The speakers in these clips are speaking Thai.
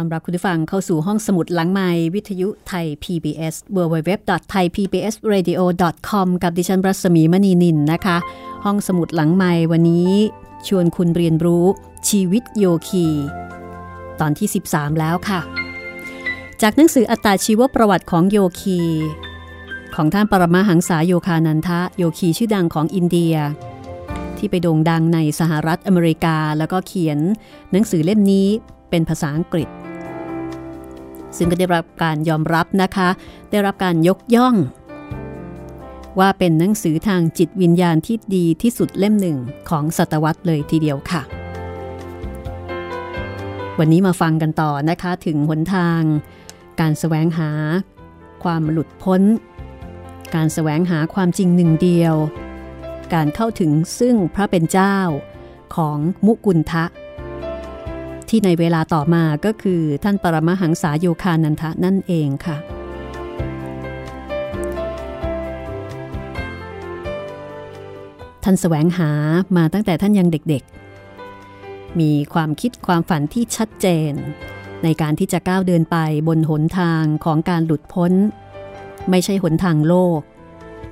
อนรับคุณผู้ฟังเข้าสู่ห้องสมุดหลังไม้วิทยุไทย PBS www.thaipbsradio.com กับดิฉันรัศมีมณีนินนะคะ ห้องสมุดหลังไม้วันนี้ชวนคุณเรียนรู้ชีวิตโยคี ตอนที่ 13 แล้วค่ะ จากหนังสืออัตราชีวประวัติของโยคี ของท่านปรมาหังษาโยคานันทะโยคีชื่อดังของอินเดียที่ไปโด่งดังในสหรัฐอเมริกา แล้วก็เขียนหนังสือเล่มนี้เป็นภาษาอังกฤษ ซึ่งก็ได้รับการยอมรับนะคะ ได้รับการยกย่อง ว่าเป็นหนังสือทางจิตวิญญาณที่ดีที่สุดเล่มหนึ่งของศตวรรษเลยทีเดียวค่ะ วันนี้มาฟังกันต่อนะคะถึงหนทาง การแสวงหา ความหลุดพ้น การแสวงหาความจริงหนึ่งเดียว การเข้าถึงซึ่งพระเป็นเจ้าของมุกุลทะ ที่ในเวลาต่อมาก็คือท่านปรมหังษาโยคานันทะนั่นเองค่ะ ท่านแสวงหามาตั้งแต่ท่านยังเด็กๆ มีความคิดความฝันที่ชัดเจน ในการที่จะก้าวเดินไปบนหนทางของการหลุดพ้น ไม่ใช่หนทางโลก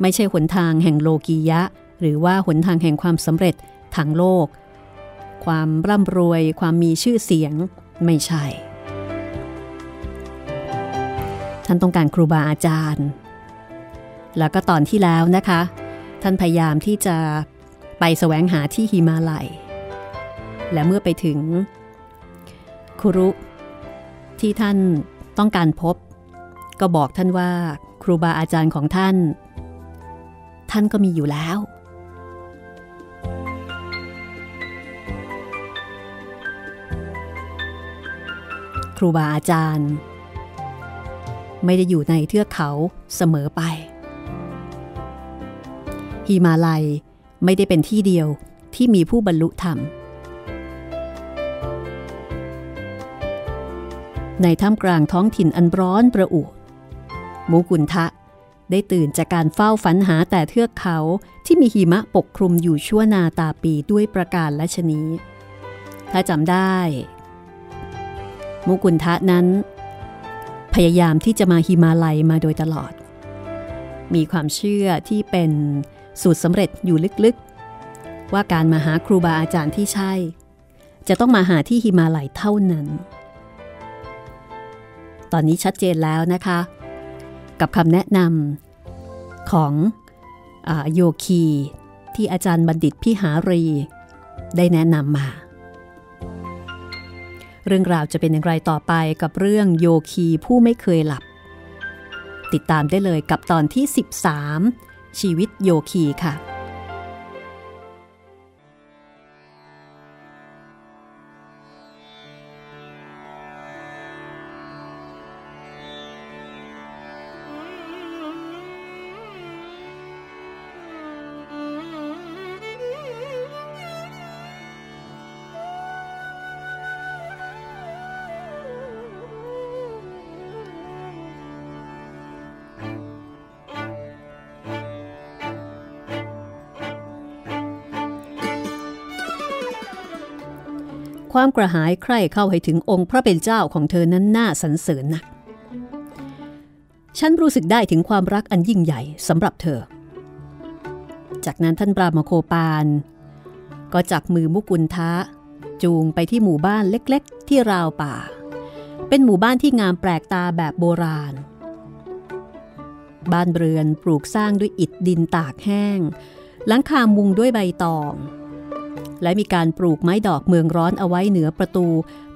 ไม่ใช่หนทางแห่งโลกียะ หรือว่าหนทางแห่งความสำเร็จทางโลก ความร่ำรวย ความมีชื่อเสียงไม่ใช่ ท่านต้องการครูบาอาจารย์ แล้วก็ตอนที่แล้วนะคะ ท่านพยายามที่จะไปแสวงหาที่หิมาลัย และเมื่อไปถึง คุรุ ที่ท่านต้องการพบ ก็บอกท่านว่าครูบาอาจารย์ของท่าน ท่านก็มีอยู่แล้ว ครูบาอาจารย์ ไม่ได้อยู่ในเทือกเขาเสมอไปฮิมาลัยไม่ได้เป็นที่เดียวที่มีผู้บรรลุธรรม ในท่ามกลางท้องถิ่นอันร้อนประอุมูกุนทะได้ตื่นจากการเฝ้าฝันหาแต่เทือกเขาที่มีหิมะปกคลุมอยู่ชั่วนาตาปีด้วยประการและชนีถ้าจำได้ มุกุลทะนั้น พยายามที่จะมาฮิมาลัยมาโดยตลอด มีความเชื่อที่เป็นสูตรสำเร็จอยู่ลึกๆ ว่าการมาหาครูบาอาจารย์ที่ใช่ จะต้องมาหาที่ฮิมาลัยเท่านั้น ตอนนี้ชัดเจนแล้วนะคะ กับคำแนะนำของอโยคีที่อาจารย์บัณฑิตพิหารี ได้แนะนำมา เรื่องราวจะเป็นอย่างไรต่อไปกับเรื่องโยคีผู้ไม่เคยหลับ ติดตามได้เลยกับตอนที่ 13 ชีวิตโยคีค่ะ ความกระหายใคร่เข้าให้ถึงองค์พระเป็นเจ้าของเธอนั้นน่าสรรเสริญนัก ฉันรู้สึกได้ถึงความรักอันยิ่งใหญ่สำหรับเธอ จากนั้นท่านปรามโคปานก็จับมือมุกุลทะจูงไปที่หมู่บ้านเล็กๆ ที่ราวป่า เป็นหมู่บ้านที่งามแปลกตาแบบโบราณ บ้านเรือนปลูกสร้างด้วยอิฐดินตากแห้ง หลังคามุงด้วยใบตอง และมีการปลูกไม้ดอกเมืองร้อนเอาไว้เหนือประตู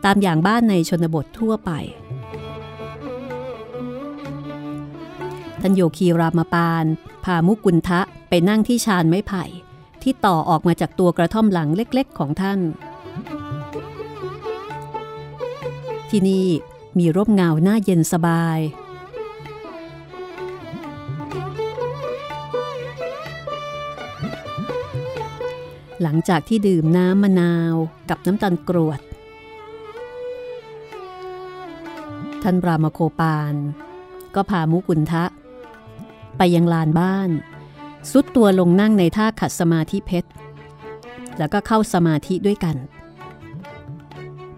ตามอย่างบ้านในชนบททั่วไป ท่านโยคีรามปานพามุกุลทะไปนั่งที่ชานไม้ไผ่ ที่ต่อออกมาจากตัวกระท่อมหลังเล็กๆ ของท่าน ที่นี่มีร่มเงาหน้าเย็นสบาย หลังจากที่ดื่มน้ำมะนาวกับน้ำตาลกรวด ท่านรามโคปาน ก็พามุกุลทะ ไปยังลานบ้าน สุดตัวลงนั่งในท่าขัดสมาธิเพชร แล้วก็เข้าสมาธิด้วยกัน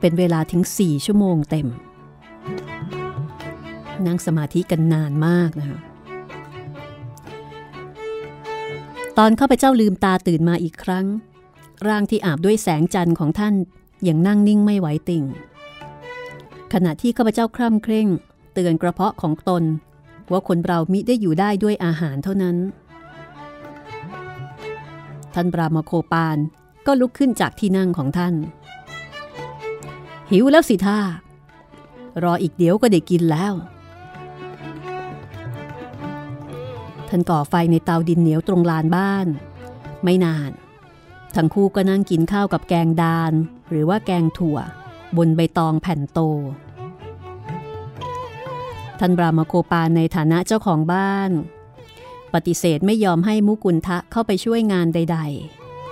เป็นเวลาถึงสี่ชั่วโมงเต็ม นั่งสมาธิกันนานมากนะคะตอนเข้าไปเจ้าลืมตาตื่นมาอีกครั้ง ร่างที่อาบด้วยแสงจันทร์ของท่านยังนั่งนิ่งไม่ไหวติ่ง ขณะที่ข้าพเจ้าคร่ำเคร่ง เตือนกระเพาะของตน ว่าคนเรามิได้อยู่ได้ด้วยอาหารเท่านั้น ท่านปรามโคปานก็ลุกขึ้นจากที่นั่งของท่าน หิวแล้วสิท่ารออีกเดี๋ยวก็ได้กินแล้ว ท่านก่อไฟในเตาดินเหนียวตรงลานบ้าน ไม่นาน ทั้งคู่ก็นั่งกินข้าวกับแกงดาน หรือว่าแกงถั่ว บนใบตองแผ่นโต ท่านบรามโคปาในฐานะเจ้าของบ้าน ปฏิเสธไม่ยอมให้มุกุลทะเข้าไปช่วยงานใด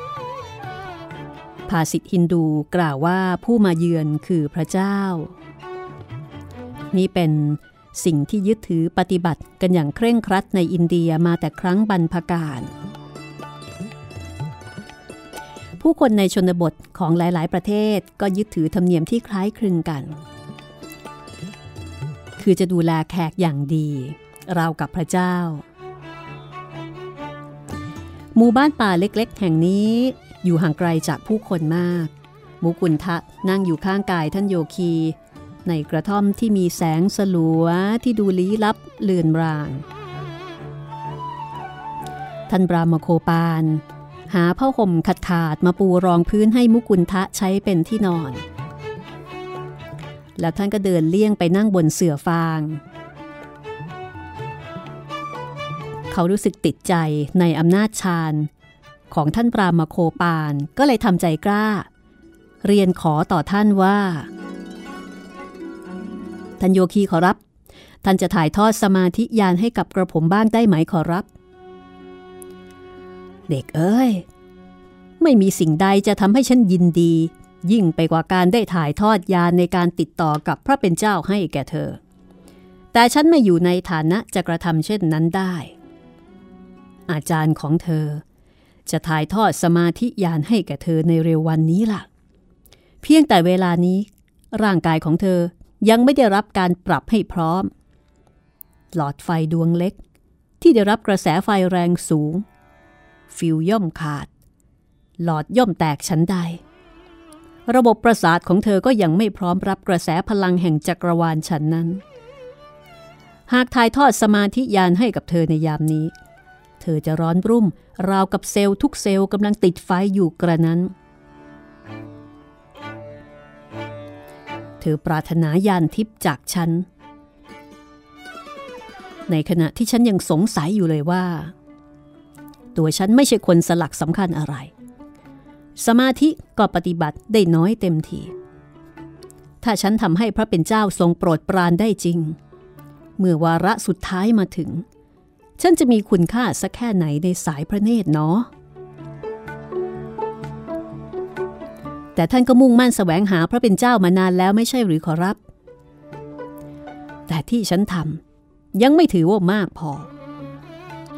ๆ ภาษิตฮินดูกล่าวว่าผู้มาเยือนคือพระเจ้า นี่เป็นสิ่งที่ยึดถือปฏิบัติกันอย่างเคร่งครัดในอินเดียมาแต่ครั้งบรรพกาล ผู้คนในชนบทของหลาย ๆ ประเทศก็ยึดถือธรรมเนียมที่คล้ายคลึงกัน คือจะดูแลแขกอย่างดีราวกับพระเจ้า หมู่บ้านป่าเล็ก ๆ แห่งนี้อยู่ห่างไกลจากผู้คนมาก มุกุลทะนั่งอยู่ข้างกายท่านโยคี ในกระท่อมที่มีแสงสลัวที่ดูลี้ลับเลือนราง ท่านบรามโคปาน หาผ้าห่มขาดขาดๆมาปูรองพื้นให้มุกุลทะใช้เป็นที่นอน แล้วท่านก็เดินเลี่ยงไปนั่งบนเสื่อฟาง เขารู้สึกติดใจในอำนาจฌานของท่านปรามโคปานก็เลยทำใจกล้า เรียนขอต่อท่านว่า ท่านโยคีขอรับ ท่านจะถ่ายทอดสมาธิญาณให้กับกระผมบ้างได้ไหมขอรับ ด็กเอ้ย ไม่มีสิ่งใดจะทำให้ฉันยินดี ยิ่งไปกว่าการได้ถ่ายทอดญาณในการติดต่อกับพระเป็นเจ้าให้แก่เธอ แต่ฉันไม่อยู่ในฐานะจะกระทำเช่นนั้นได้ อาจารย์ของเธอ จะถ่ายทอดสมาธิญาณให้แก่เธอในเร็ววันนี้ล่ะ เพียงแต่เวลานี้ ร่างกายของเธอยังไม่ได้รับการปรับให้พร้อม หลอดไฟดวงเล็กที่ได้รับกระแสไฟแรงสูง ฟิวย่อมขาด หลอดย่อมแตกชั้นใด ระบบประสาทของเธอก็ยังไม่พร้อมรับกระแสพลังแห่งจักรวาลฉันนั้น หากถ่ายทอดสมาธิญาณให้กับเธอในยามนี้ เธอจะร้อนรุ่มราวกับเซลล์ทุกเซลล์กำลังติดไฟอยู่กระนั้น เธอปรารถนายานทิพย์จากฉันในขณะที่ฉันยังสงสัยอยู่เลยว่า ตัวฉันไม่ใช่คนสลักสำคัญอะไร สมาธิก็ปฏิบัติได้น้อยเต็มที ถ้าฉันทำให้พระเป็นเจ้าทรงโปรดปรานได้จริง เมื่อวาระสุดท้ายมาถึง ฉันจะมีคุณค่าสักแค่ไหนในสายพระเนตรเนาะแต่ท่านก็มุ่งมั่นแสวงหาพระเป็นเจ้ามานานแล้วไม่ใช่หรือขอรับ แต่ที่ฉันทำยังไม่ถือว่ามากพอ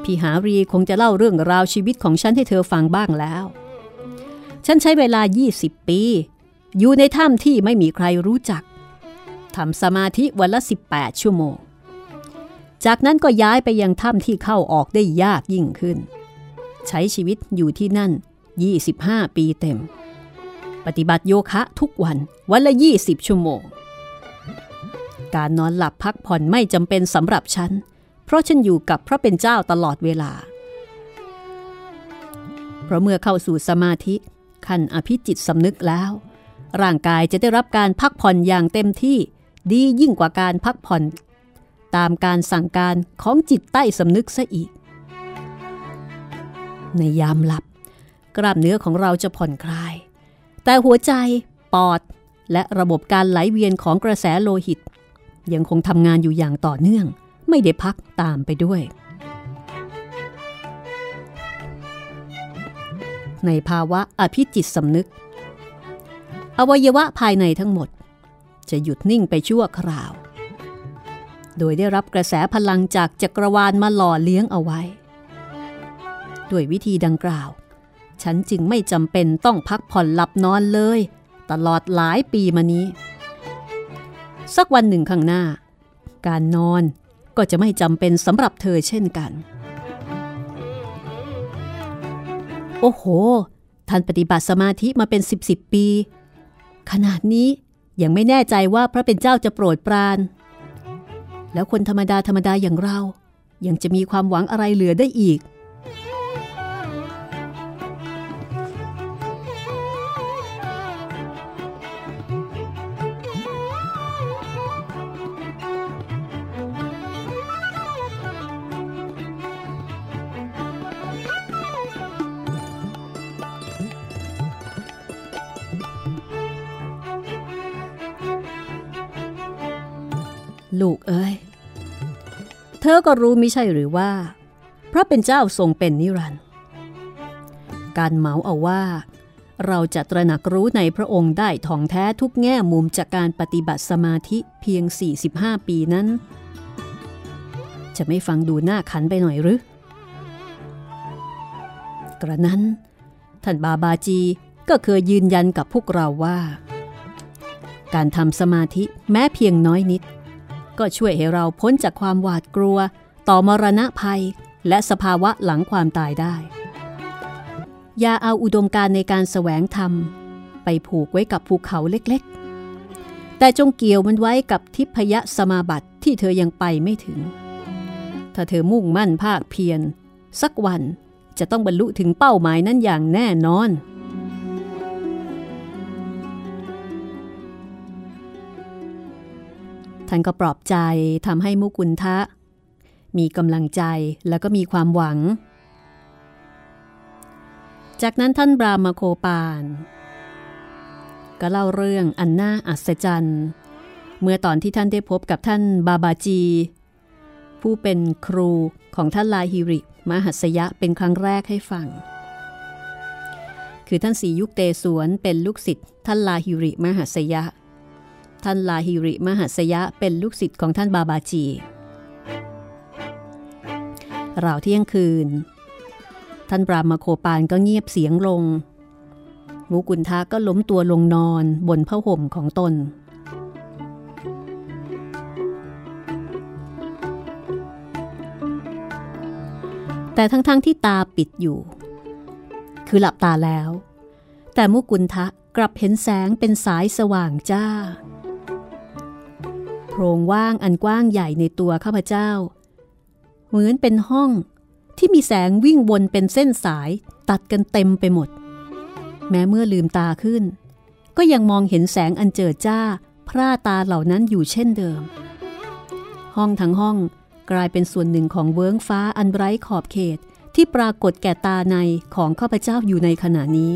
พี่หารีคงจะเล่าเรื่องราวชีวิตของฉันให้เธอฟังบ้างแล้ว ฉันใช้เวลา 20 ปี อยู่ในถ้ำที่ไม่มีใครรู้จักทำสมาธิวันละ 18 ชั่วโมง จากนั้นก็ย้ายไปยังถ้ำที่เข้าออกได้ยากยิ่งขึ้น ใช้ชีวิตอยู่ที่นั่น 25 ปีเต็ม ปฏิบัติโยคะทุกวันวันละ 20 ชั่วโมง การนอนหลับพักผ่อนไม่จำเป็นสำหรับฉัน เพราะฉันอยู่กับพระเป็นเจ้าตลอดเวลา เพราะเมื่อเข้าสู่สมาธิขั้นอภิจิตสำนึกแล้ว ร่างกายจะได้รับการพักผ่อนอย่างเต็มที่ดียิ่งกว่าการพักผ่อน ตามการสั่งการของจิตใต้สำนึกซะอีก ในยามหลับ กล้ามเนื้อของเราจะผ่อนคลาย แต่หัวใจ ปอด และระบบการไหลเวียนของกระแสโลหิต ยังคงทำงานอยู่อย่างต่อเนื่อง ไม่ได้พักตามไปด้วย ในภาวะอภิจิตสำนึก อวัยวะภายในทั้งหมด จะหยุดนิ่งไปชั่วคราว โดยได้รับกระแสพลังจากจักรวาลมาหล่อเลี้ยงเอาไว้ ด้วยวิธีดังกล่าว ฉันจึงไม่จำเป็นต้องพักผ่อนหลับนอนเลย ตลอดหลายปีมานี้ สักวันหนึ่งข้างหน้า การนอน ก็จะไม่จำเป็นสำหรับเธอเช่นกัน โอ้โห ท่านปฏิบัติสมาธิมาเป็นสิบสิบปี ขนาดนี้ยังไม่แน่ใจว่าพระเป็นเจ้าจะโปรดปราน แล้วคนธรรมดาธรรมดาอย่างเรา ยังจะมีความหวังอะไรเหลือได้อีก ลูกเอ้ย เธอก็รู้มิใช่หรือว่า พระเป็นเจ้าทรงเป็นนิรันดร์การเมาเอาว่า เราจะตระหนักรู้ในพระองค์ได้ท่องแท้ทุกแง่มุมจากการปฏิบัติสมาธิเพียง 45 ปีนั้น จะไม่ฟังดูหน้าขันไปหน่อยหรือกระนั้น ท่านบาบาจีก็เคยยืนยันกับพวกเราว่า การทำสมาธิแม้เพียงน้อยนิด ก็ช่วยให้เราพ้นจากความหวาดกลัว ต่อมรณะภัย และสภาวะหลังความตายได้ อย่าเอาอุดมการในการแสวงธรรม ไปผูกไว้กับภูเขาเล็กๆ แต่จงเกี่ยวมันไว้กับทิพยสมาบัติที่เธอยังไปไม่ถึง ถ้าเธอมุ่งมั่นภาคเพียรสักวันจะต้องบรรลุถึงเป้าหมายนั้นอย่างแน่นอน ท่านก็ปลอบใจทำให้มุกุลทะ มีกำลังใจแล้วก็มีความหวัง จากนั้นท่านบรามาโคปาน ก็เล่าเรื่องอันน่าอัศจรรย์ เมื่อตอนที่ท่านได้พบกับท่านบาบาจี ผู้เป็นครูของท่านลาฮิริมหัสยะเป็นครั้งแรกให้ฟัง คือท่านสียุคเตสวนเป็นลูกศิษย์ท่านลาฮิริมหัสยะ ท่านลาฮิริมหัสยะเป็นลูกศิษย์ของท่านบาบาจีราวเที่ยงคืน ท่านปรามโคปานก็เงียบเสียงลง มูกุนทะก็ล้มตัวลงนอนบนผ้าห่มของตน แต่ทั้งๆทที่ตาปิดอยู่ คือหลับตาแล้ว แต่มุกุลทะกลับเห็นแสงเป็นสายสว่างจ้า พรงว่างอันกว้างใหญ่ในตัวข้าพเจ้า เหมือนเป็นห้องที่มีแสงวิ่งวนเป็นเส้นสายตัดกันเต็มไปหมด แม้เมื่อลืมตาขึ้น ก็ยังมองเห็นแสงอันเจิดจ้า พร่าตาเหล่านั้นอยู่เช่นเดิม ห้องทั้งห้องกลายเป็นส่วนหนึ่งของเวิ้งฟ้าอันไร้ขอบเขตที่ปรากฏแก่ตาในของข้าพเจ้าอยู่ในขณะนี้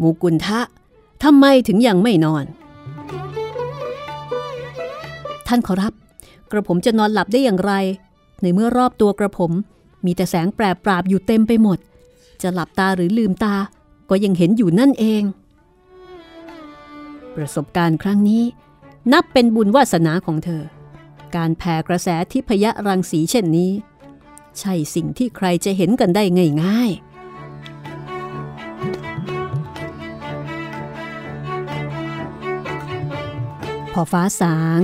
มูกุลทะทำไมถึงยังไม่นอน ท่านขอรับ กระผมจะนอนหลับได้อย่างไร ในเมื่อรอบตัวกระผม มีแต่แสงแปรปราบอยู่เต็มไปหมด จะหลับตาหรือลืมตา ก็ยังเห็นอยู่นั่นเอง ประสบการณ์ครั้งนี้ นับเป็นบุญวาสนาของเธอ การแผ่กระแสทิพยรังสีเช่นนี้ ใช่สิ่งที่ใครจะเห็นกันได้ง่ายๆพอฟ้าสาง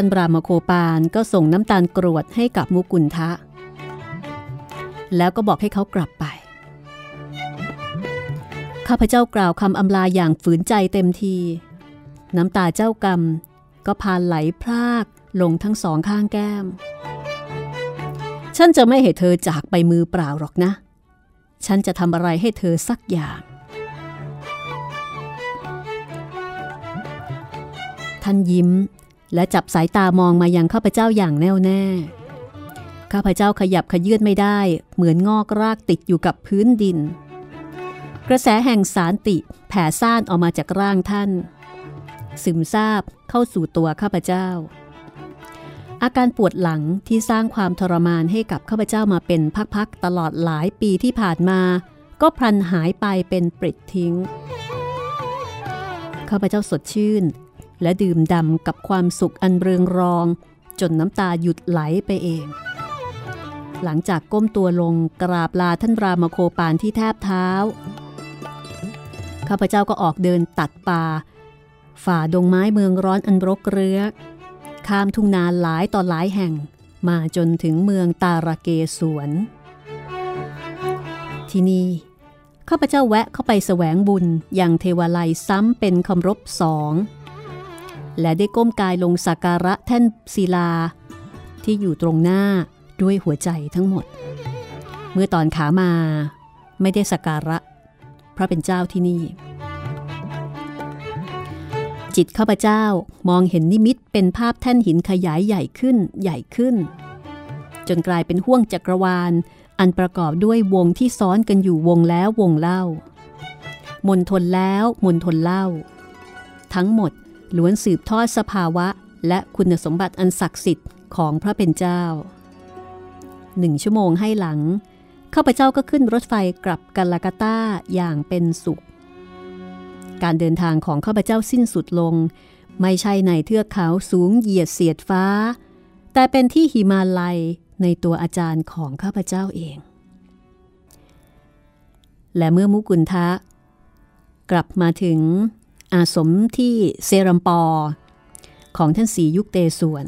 ท่านบรามโคปานก็ส่งน้ำตาลกรวดให้กับมุกุลทะ แล้วก็บอกให้เขากลับไป ข้าพเจ้ากล่าวคำอำลาอย่างฝืนใจเต็มที น้ำตาเจ้ากรรมก็พานไหลพรากลงทั้งสองข้างแก้ม ฉันจะไม่ให้เธอจากไปมือเปล่าหรอกนะ ฉันจะทำอะไรให้เธอสักอย่างท่านยิ้ม และจับสายตามองมายังข้าพเจ้าอย่างแน่วแน่ ข้าพเจ้าขยับขยื่นไม่ได้ เหมือนงอกรากติดอยู่กับพื้นดิน กระแสแห่งสารติแผ่ซ่านออกมาจากร่างท่าน ซึมซาบเข้าสู่ตัวข้าพเจ้า อาการปวดหลังที่สร้างความทรมานให้กับข้าพเจ้ามาเป็นพักๆตลอดหลายปีที่ผ่านมา ก็พลันหายไปเป็นปริดทิ้งข้าพเจ้าสดชื่น และดื่มด่ำกับความสุขอันเรืองรอง จนน้ำตาหยุดไหลไปเอง หลังจากก้มตัวลงกราบลาท่านรามโคปานที่แทบเท้า ข้าพเจ้าก็ออกเดินตัดป่า ฝ่าดงไม้เมืองร้อนอันรกเรื้อข้ามทุ่งนาหลายต่อหลายแห่งมาจนถึงเมืองตาราเกสวน ที่นี่ข้าพเจ้าแวะเข้าไปแสวงบุญอย่างเทวาลัยซ้ำเป็นคำรบสอง และได้ก้มกายลงสักการะแท่นศิลา ที่อยู่ตรงหน้าด้วยหัวใจทั้งหมด เมื่อตอนขามาไม่ได้สักการะ พระเป็นเจ้าที่นี่ จิตข้าพเจ้ามองเห็นนิมิตเป็นภาพแท่นหินขยายใหญ่ขึ้นใหญ่ขึ้น จนกลายเป็นห้วงจักรวาล อันประกอบด้วยวงที่ซ้อนกันอยู่วงแล้ววงเล่ามนทนแล้วมนทนเล่า ทั้งหมด ล้วนสืบทอดสภาวะและคุณสมบัติอันศักดิ์สิทธิ์ของพระเป็นเจ้าหนึ่งชั่วโมงให้หลังข้าพเจ้าก็ขึ้นรถไฟกลับกัลากาตาอย่างเป็นสุข การเดินทางของข้าพเจ้าสิ้นสุดลง ไม่ใช่ในเทือกเขาสูงเหยียดเสียดฟ้า แต่เป็นที่หิมาลัยในตัวอาจารย์ของข้าพเจ้าเอง และเมื่อมุกุลทะ กลับมาถึง อาสมที่เซรัมปอ ของท่านสียุคเตส่วน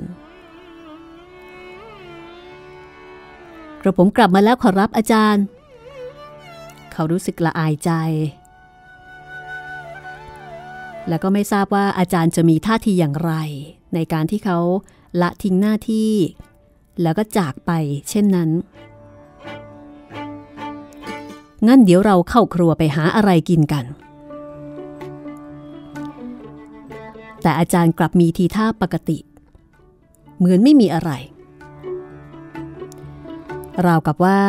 กระผมกลับมาแล้วขอรับอาจารย์ เขารู้สึกละอายใจ แล้วก็ไม่ทราบว่าอาจารย์จะมีท่าทีอย่างไร ในการที่เขาละทิ้งหน้าที่ แล้วก็จากไปเช่นนั้นงั้นเดี๋ยวเราเข้าครัวไปหาอะไรกินกัน แต่อาจารย์กลับมีทีท่าปกติ เหมือนไม่มีอะไร ราวกับว่า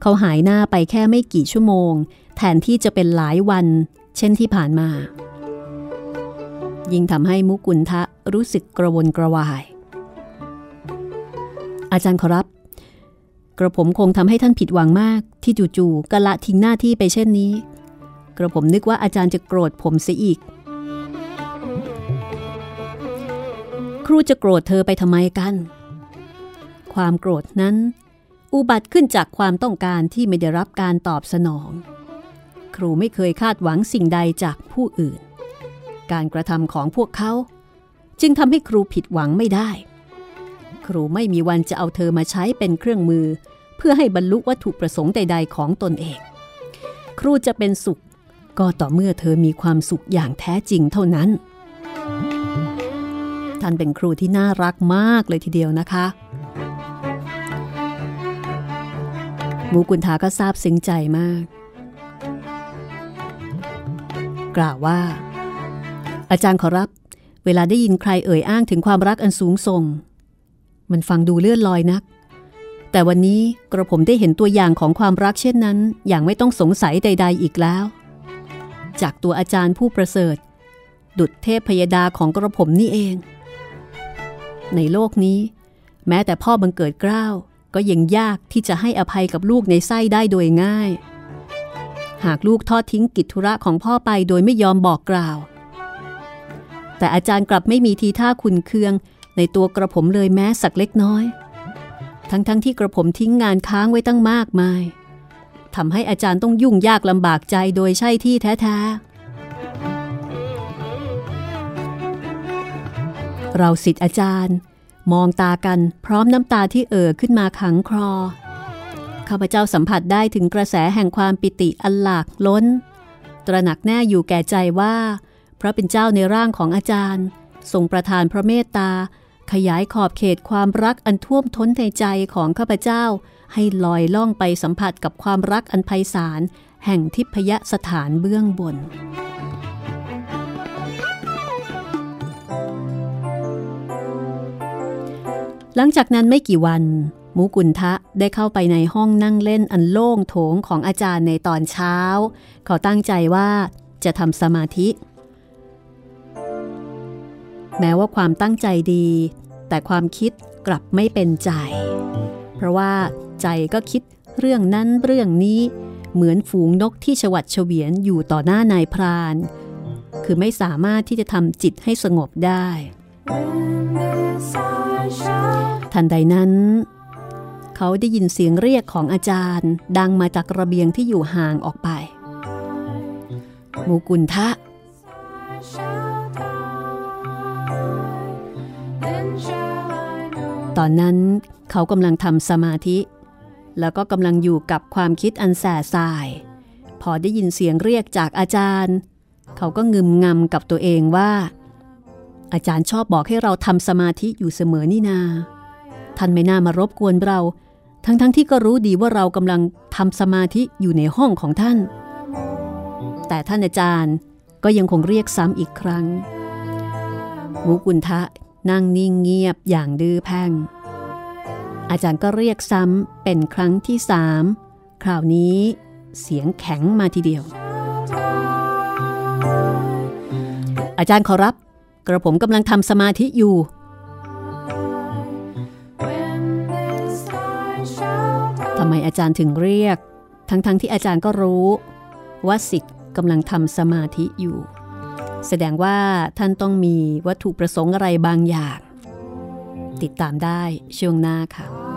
เขาหายหน้าไปแค่ไม่กี่ชั่วโมง แทนที่จะเป็นหลายวัน เช่นที่ผ่านมา ยิ่งทำให้มุกุลทะรู้สึกกระวนกระวาย อาจารย์ขอรับ กระผมคงทำให้ท่านผิดหวังมากที่จู่ๆกะละทิ้งหน้าที่ไปเช่นนี้ กระผมนึกว่าอาจารย์จะโกรธผมเสียอีก ครูจะโกรธเธอไปทำไมกัน ความโกรธนั้น อุบัติขึ้นจากความต้องการที่ไม่ได้รับการตอบสนอง ครูไม่เคยคาดหวังสิ่งใดจากผู้อื่น การกระทำของพวกเขา จึงทำให้ครูผิดหวังไม่ได้ ครูไม่มีวันจะเอาเธอมาใช้เป็นเครื่องมือ เพื่อให้บรรลุวัตถุประสงค์ใด ๆ ของตนเอง ครูจะเป็นสุขก็ต่อเมื่อเธอมีความสุขอย่างแท้จริงเท่านั้น ท่านเป็นครูที่น่ารักมากเลยทีเดียวนะคะหมูกุนทาก็ซาบซึ้งใจมาก กล่าวว่า อาจารย์ขอรับ เวลาได้ยินใครเอ่ยอ้างถึงความรักอันสูงส่ง มันฟังดูเลื่อนลอยนัก แต่วันนี้กระผมได้เห็นตัวอย่างของความรักเช่นนั้น อย่างไม่ต้องสงสัยใด ๆ อีกแล้ว จากตัวอาจารย์ผู้ประเสริฐ ดุจเทพพยดาของกระผมนี่เอง ในโลกนี้ แม้แต่พ่อบังเกิดเกล้าก็ยังยากที่จะให้อภัยกับลูกในไส้ได้โดยง่าย หากลูกทอดทิ้งกิจธุระของพ่อไปโดยไม่ยอมบอกกล่าว แต่อาจารย์กลับไม่มีทีท่าขุนเคือง ในตัวกระผมเลยแม้สักเล็กน้อย ทั้งๆทที่กระผมทิ้งงานค้างไว้ตั้งมากมายทำให้อาจารย์ต้องยุ่งยากลำบากใจโดยใช่ที่แท้ๆ เราสิทธิ์อาจารย์ มองตากันพร้อมน้ำตาที่เอ่อขึ้นมาขังคลอข้าพเจ้าสัมผัสได้ถึงกระแสแห่งความปิติอันหลากล้น ตระหนักแน่อยู่แก่ใจว่า พระเป็นเจ้าในร่างของอาจารย์ ทรงประทานพระเมตตา ขยายขอบเขตความรักอันท่วมท้นในใจของข้าพเจ้า ให้ลอยล่องไปสัมผัสกับความรักอันไพศาลแห่งทิพยสถานเบื้องบน หลังจากนั้นไม่กี่วันหมูกุนทะได้เข้าไปในห้องนั่งเล่นอันโล่งโถงของอาจารย์ในตอนเช้า เขาตั้งใจว่าจะทำสมาธิ แม้ว่าความตั้งใจดี แต่ความคิดกลับไม่เป็นใจ เพราะว่าใจก็คิดเรื่องนั้นเรื่องนี้เหมือนฝูงนกที่ฉวัดเฉวียนอยู่ต่อหน้านายพราน คือไม่สามารถที่จะทำจิตให้สงบได้ ทันใดนั้น เขาได้ยินเสียงเรียกของอาจารย์ ดังมาจากระเบียงที่อยู่ห่างออกไปมูกุนทะ ตอนนั้นเขากำลังทำสมาธิ แล้วก็กำลังอยู่กับความคิดอันแส่สาย พอได้ยินเสียงเรียกจากอาจารย์ เขาก็งึมงำกับตัวเองว่า อาจารย์ชอบบอกให้เราทำสมาธิอยู่เสมอนี่นา ท่านไม่น่ามารบกวนเรา ทั้งๆทที่ก็รู้ดีว่าเรากำลังทำสมาธิอยู่ในห้องของท่าน แต่ท่านอาจารย์ก็ยังคงเรียกซ้ำอีกครั้ง มุกุลทะนั่งนิ่งเงียบอย่างดื้อแพ่ง อาจารย์ก็เรียกซ้ำเป็นครั้งที่สามคราวนี้เสียงแข็งมาทีเดียว อาจารย์ขอรับ กระผมกำลังทำสมาธิอยู่ ทำไมอาจารย์ถึงเรียก ทั้งๆทที่อาจารย์ก็รู้ ว่าสิทธิ์กำลังทำสมาธิอยู่ แสดงว่าท่านต้องมีวัตถุประสงค์อะไรบางอย่าง ติดตามได้ช่วงหน้าค่ะ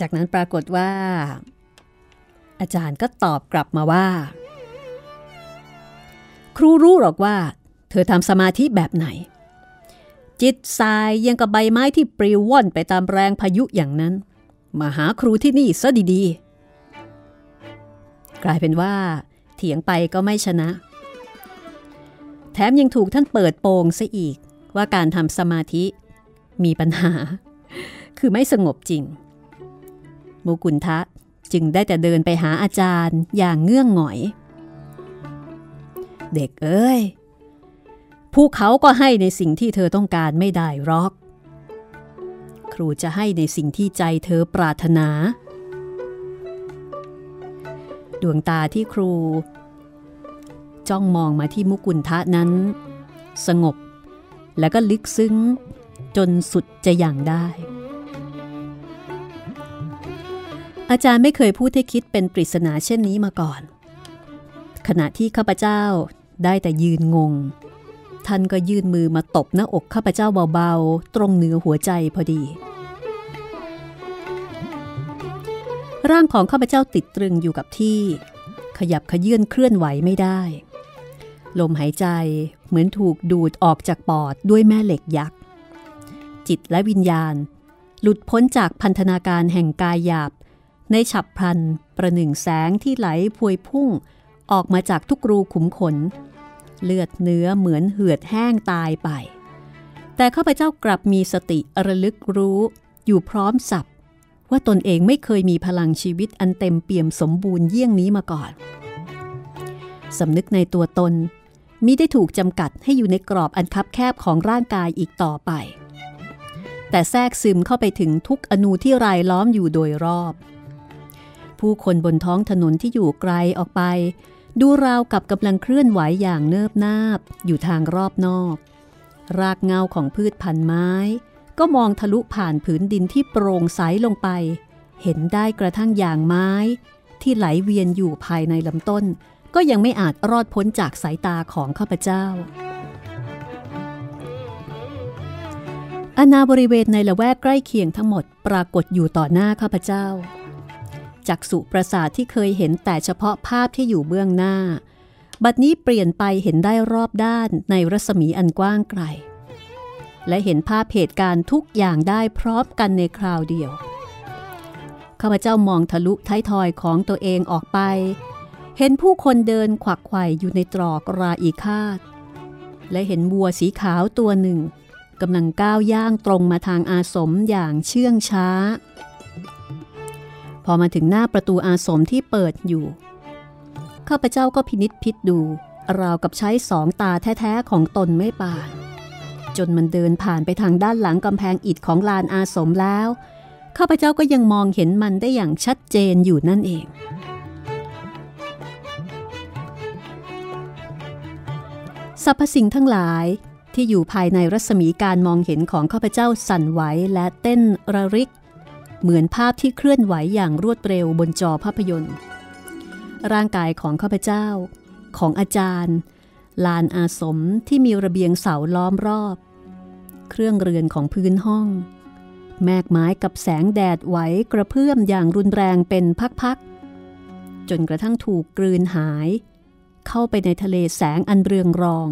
จากนั้นปรากฏว่า อาจารย์ก็ตอบกลับมาว่า ครูรู้หรอกว่า เธอทำสมาธิแบบไหน จิตทรายยังกับใบไม้ที่ปลิวว่อนไปตามแรงพายุอย่างนั้น มาหาครูที่นี่ซะดีๆ กลายเป็นว่า เถียงไปก็ไม่ชนะ แถมยังถูกท่านเปิดโปงซะอีกว่าการทำสมาธิมีปัญหา คือไม่สงบจริง มุกุลทะจึงได้แต่เดินไปหาอาจารย์อย่างเงื่องหงอย เด็กเอ้ยภูเขาก็ให้ในสิ่งที่เธอต้องการไม่ได้หรอก ครูจะให้ในสิ่งที่ใจเธอปรารถนา ดวงตาที่ครู จ้องมองมาที่มุกุลทะนั้น สงบ แล้วก็ลึกซึ้ง จนสุดจะอย่างได้ อาจารย์ไม่เคยพูดให้คิดเป็นปริศนาเช่นนี้มาก่อน ขณะที่ข้าพเจ้าได้แต่ยืนงง ท่านก็ยื่นมือมาตบหน้าอกข้าพเจ้าเบาๆ ตรงเหนือหัวใจพอดี ร่างของข้าพเจ้าติดตรึงอยู่กับที่ ขยับขยื่นเคลื่อนไหวไม่ได้ ลมหายใจเหมือนถูกดูดออกจากปอดด้วยแม่เหล็กยักษ์ จิตและวิญญาณ หลุดพ้นจากพันธนาการแห่งกายหยาบ ในฉับพลันประหนึ่งแสงที่ไหลพวยพุ่ง ออกมาจากทุกรูขุมขน เลือดเนื้อเหมือนเหือดแห้งตายไป แต่ข้าพเจ้ากลับมีสติระลึกรู้อยู่พร้อมสับว่าตนเองไม่เคยมีพลังชีวิตอันเต็มเปี่ยมสมบูรณ์เยี่ยงนี้มาก่อนสำนึกในตัวตนมิได้ถูกจำกัดให้อยู่ในกรอบอันคับแคบของร่างกายอีกต่อไป แต่แทรกซึมเข้าไปถึงทุกอนูที่รายล้อมอยู่โดยรอบ ผู้คนบนท้องถนนที่อยู่ไกลออกไป ดูราวกับกำลังเคลื่อนไหวอย่างเนิบนาบอยู่ทางรอบนอก รากเงาของพืชพันไม้ ก็มองทะลุผ่านผืนดินที่โปร่งใสลงไป เห็นได้กระทั่งอย่างไม้ ที่ไหลเวียนอยู่ภายในลำต้น ก็ยังไม่อาจรอดพ้นจากสายตาของข้าพเจ้าอาณาบริเวณในละแวกใกล้เคียงทั้งหมดปรากฏอยู่ต่อหน้าข้าพเจ้า จากสุประสาทที่เคยเห็นแต่เฉพาะภาพที่อยู่เบื้องหน้า บัดนี้เปลี่ยนไปเห็นได้รอบด้านในรัศมีอันกว้างไกล และเห็นภาพเหตุการณ์ทุกอย่างได้พร้อมกันในคราวเดียว ข้าพเจ้ามองทะลุท้ายทอยของตัวเองออกไป เห็นผู้คนเดินขวักไขว่อยู่ในตรอกราอีคาด และเห็นวัวสีขาวตัวหนึ่งกำลังก้าวย่างตรงมาทางอาสมอย่างเชื่องช้า อมาถึงหน้าประตูอาสมที่เปิดอยู่ ข้าพเจ้าก็พินิษพิษดูราวกับใช้สองตาแท้ๆของตนไม่ปาจนมันเดินผ่านไปทางด้านหลังกำแพงอิฐของลานอาสมแล้ว ข้าพเจ้าก็ยังมองเห็นมันได้อย่างชัดเจนอยู่นั่นเอง สรรพสิ่งทั้งหลายที่อยู่ภายในรัศมีการมองเห็นของข้าพเจ้าสั่นไหวและเต้นระริก เหมือนภาพที่เคลื่อนไหวอย่างรวดเร็วบนจอภาพยนตร์ ร่างกายของข้าพเจ้า ของอาจารย์ ลานอาสมที่มีระเบียงเสาล้อมรอบ เครื่องเรือนของพื้นห้อง แมกไม้กับแสงแดดไหวกระเพื่อมอย่างรุนแรงเป็นพักๆ จนกระทั่งถูกกลืนหาย เข้าไปในทะเลแสงอันเรืองรอง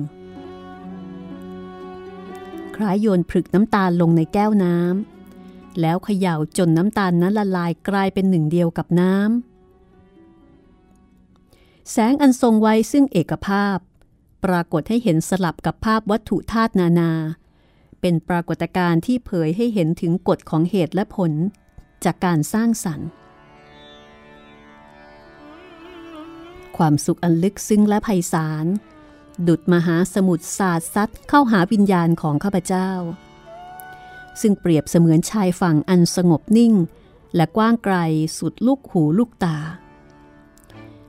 คล้ายโยนผลึกน้ำตาลลงในแก้วน้ำ แล้วเขย่าจนน้ำตาลนั้นละลายกลายเป็นหนึ่งเดียวกับน้ำ แสงอันทรงไว้ซึ่งเอกภาพ ปรากฏให้เห็นสลับกับภาพวัตถุธาตุนานา เป็นปรากฏการณ์ที่เผยให้เห็นถึงกฎของเหตุและผลจากการสร้างสรรค์ ความสุขอันลึกซึ้งและไพศาล ดุดมหาสมุทรสาดซัดเข้าหาวิญญาณของข้าพเจ้า ซึ่งเปรียบเสมือนชายฝั่งอันสงบนิ่ง และกว้างไกลสุดลูกหูลูกตา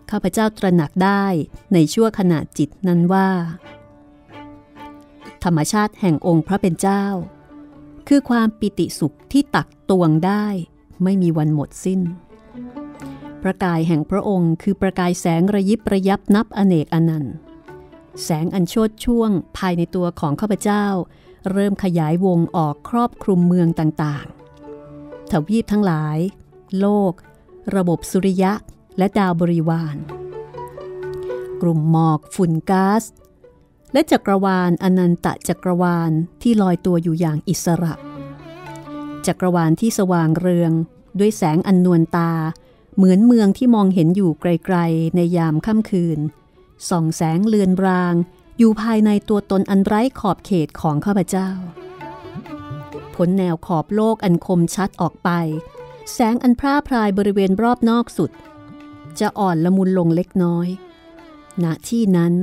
ข้าพเจ้าตระหนักได้ในชั่วขณะจิตนั้นว่า ธรรมชาติแห่งองค์พระเป็นเจ้า คือความปิติสุขที่ตักตวงได้ ไม่มีวันหมดสิ้นประกายแห่งพระองค์คือประกายแสงระยิบระยับนับอเนกอนันต์แสงอันโชดช่วงภายในตัวของข้าพเจ้า เริ่มขยายวงออกครอบคลุมเมืองต่างๆ ทวีปทั้งหลาย โลก ระบบสุริยะ และดาวบริวาร กลุ่มหมอกฝุ่นก๊าซและจักรวาลอนันตจักรวาลที่ลอยตัวอยู่อย่างอิสระ จักรวาลที่สว่างเรืองด้วยแสงอันนวลตา เหมือนเมืองที่มองเห็นอยู่ไกลๆ ในยามค่ำคืน ส่องแสงเลือนราง อยู่ภายในตัวตนอันไร้ขอบเขตของข้าพเจ้า ผลแนวขอบโลกอันคมชัดออกไป แสงอันพร่าพรายบริเวณรอบนอกสุด จะอ่อนละมุนลงเล็กน้อย ณ ที่นั้น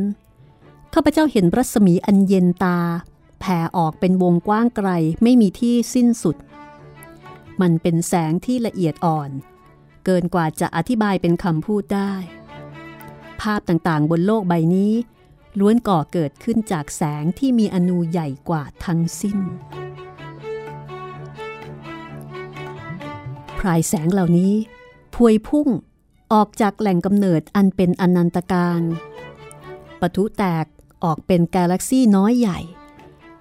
ข้าพเจ้าเห็นรัศมีอันเย็นตา แผ่ออกเป็นวงกว้างไกลไม่มีที่สิ้นสุด มันเป็นแสงที่ละเอียดอ่อน เกินกว่าจะอธิบายเป็นคำพูดได้ ภาพต่างๆบนโลกใบนี้ ล้วนก่อเกิดขึ้นจากแสงที่มีอนูใหญ่กว่าทั้งสิ้น พรายแสงเหล่านี้ พวยพุ่งออกจากแหล่งกำเนิดอันเป็นอนันตการปะทุแตกออกเป็นกาแล็กซี่น้อยใหญ่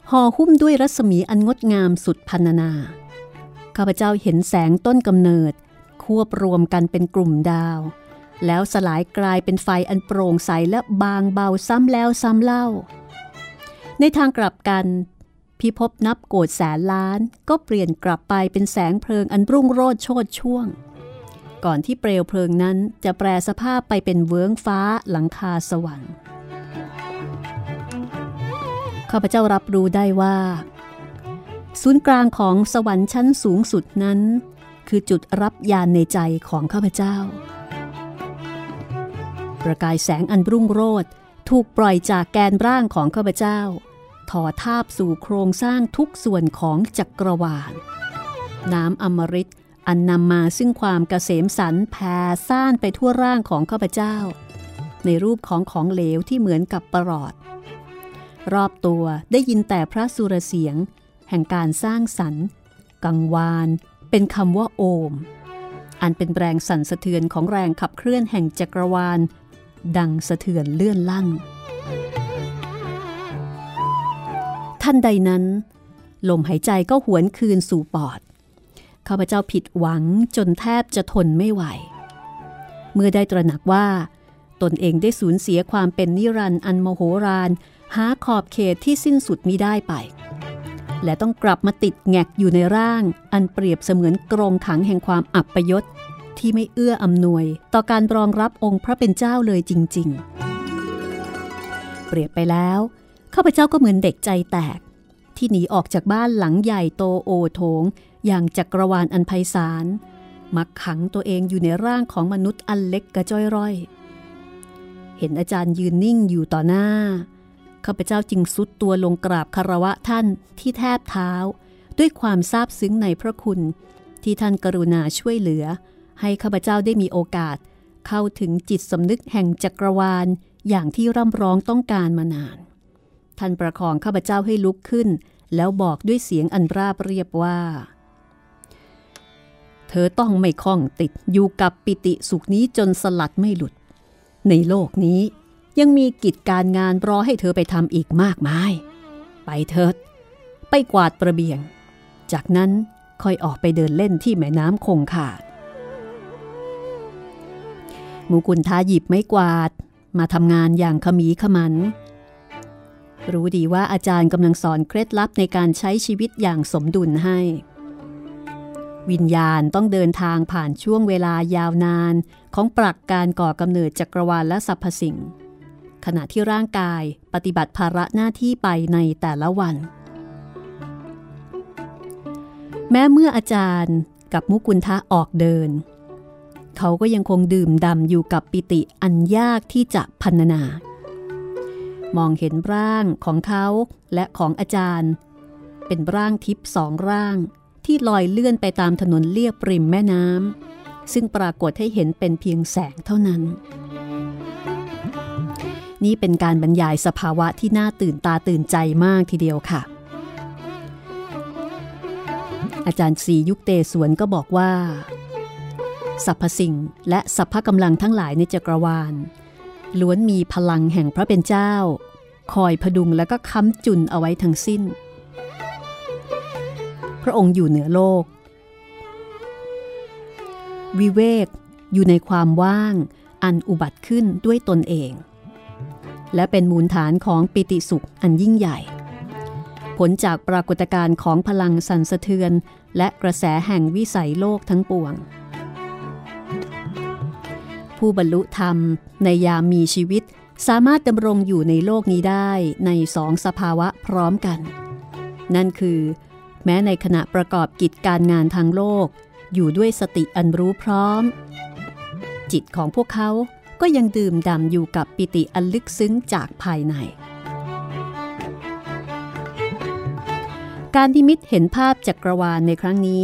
ห่อหุ้มด้วยรัศมีอันงดงามสุดพันนา ข้าพเจ้าเห็นแสงต้นกำเนิด ควบรวมกันเป็นกลุ่มดาว แล้วสลายกลายเป็นไฟอันโปร่งใสและบางเบาซ้ำแล้วซ้ำเล่า ในทางกลับกัน พิภพนับโกดแสนล้านก็เปลี่ยนกลับไปเป็นแสงเพลิงอันรุ่งโรจน์โชดช่วง ก่อนที่เปลวเพลิงนั้นจะแปรสภาพไปเป็นเวิ้งฟ้าหลังคาสวรรค์ข้าพเจ้ารับรู้ได้ว่า ศูนย์กลางของสวรรค์ชั้นสูงสุดนั้น คือจุดรับยานในใจของข้าพเจ้า ประกายแสงอันรุ่งโรจน์ถูกปล่อยจากแกนร่างของข้าพเจ้าถอทาบสู่โครงสร้างทุกส่วนของจักรวาล น้ำอมฤตอันนำมาซึ่งความเกษมสันแผ่ซ่านไปทั่วร่างของข้าพเจ้า ในรูปของของเหลวที่เหมือนกับประหลอด รอบตัวได้ยินแต่พระสุรเสียง แห่งการสร้างสรรค์ กังวาน เป็นคำว่าโอม อันเป็นแรงสั่นสะเทือนของแรงขับเคลื่อนแห่งจักรวาล ดังสะเทือนเลื่อนลั่น ท่านใดนั้น ลมหายใจก็หวนคืนสู่ปอดข้าพเจ้าผิดหวังจนแทบจะทนไม่ไหว เมื่อได้ตระหนักว่า ตนเองได้สูญเสียความเป็นนิรันดร์อันโมโหรานหาขอบเขตที่สิ้นสุดมิได้ไป และต้องกลับมาติดแหง็กอยู่ในร่าง อันเปรียบเสมือนกรงขังแห่งความอับประยศ ที่ไม่เอื้ออำนวย ต่อการรองรับองค์พระเป็นเจ้าเลยจริง ๆ เปรียบไปแล้วข้าพเจ้าก็เหมือนเด็กใจแตก ที่หนีออกจากบ้านหลังใหญ่โตโอโถง อย่างจักรวาลอันไพศาลมักขังตัวเองอยู่ในร่างของมนุษย์อันเล็กกระจ้อยร่อย เห็นอาจารย์ยืนนิ่งอยู่ต่อหน้าข้าพเจ้าจึงสุดตัวลงกราบคารวะท่านที่แทบเท้า ด้วยความซาบซึ้งในพระคุณ ที่ท่านกรุณาช่วยเหลือ ให้ข้าพเจ้าได้มีโอกาส เข้าถึงจิตสำนึกแห่งจักรวาลอย่างที่ร่ำร้องต้องการมานาน ท่านประคองข้าพเจ้าให้ลุกขึ้น แล้วบอกด้วยเสียงอันราบเรียบว่า เธอต้องไม่คล้องติดอยู่กับปิติสุขนี้จนสลัดไม่หลุด ในโลกนี้ยังมีกิจการงานรอให้เธอไปทำอีกมากมาย ไปเถิด ไปกวาดประเบียง จากนั้นค่อยออกไปเดินเล่นที่แม่น้ำคงคา มูกุลทาหยิบไม้กวาด มาทำงานอย่างขมีขมัน รู้ดีว่าอาจารย์กำลังสอนเคล็ดลับในการใช้ชีวิตอย่างสมดุลให้ วิญญาณต้องเดินทางผ่านช่วงเวลายาวนานของปรักการก่อกำเนิดจักรวาลและสรรพสิ่ง ขณะที่ร่างกายปฏิบัติภาระหน้าที่ไปในแต่ละวัน แม้เมื่ออาจารย์กับมุกุลทะออกเดิน เขาก็ยังคงดื่มดำอยู่กับปิติอันยากที่จะพันนา มองเห็นร่างของเขาและของอาจารย์ เป็นร่างทิพย์สองร่างที่ลอยเลื่อนไปตามถนนเลียบริมแม่น้ำซึ่งปรากฏให้เห็นเป็นเพียงแสงเท่านั้น นี่เป็นการบรรยายสภาวะที่น่าตื่นตาตื่นใจมากทีเดียวค่ะ อาจารย์สียุคเตสวนก็บอกว่า สรรพสิ่งและสรรพกำลังทั้งหลายในจักรวาล ล้วนมีพลังแห่งพระเป็นเจ้า คอยพดุงและก็ค้ำจุนเอาไว้ทั้งสิ้น พระองค์อยู่เหนือโลก วิเวกอยู่ในความว่าง อันอุบัติขึ้นด้วยตนเอง และเป็นมูลฐานของปิติสุขอันยิ่งใหญ่ ผลจากปรากฏการณ์ของพลังสั่นสะเทือนและกระแสแห่งวิสัยโลกทั้งปวง ผู้บรรลุธรรม ในยามมีชีวิต สามารถดำรงอยู่ในโลกนี้ได้ในสองสภาวะพร้อมกัน นั่นคือ แม้ในขณะประกอบกิจการงานทางโลก อยู่ด้วยสติอันรู้พร้อม จิตของพวกเขาก็ยังดื่มด่ำอยู่กับปิติอันลึกซึ้งจากภายใน การที่มิตรเห็นภาพจักรวาลในครั้งนี้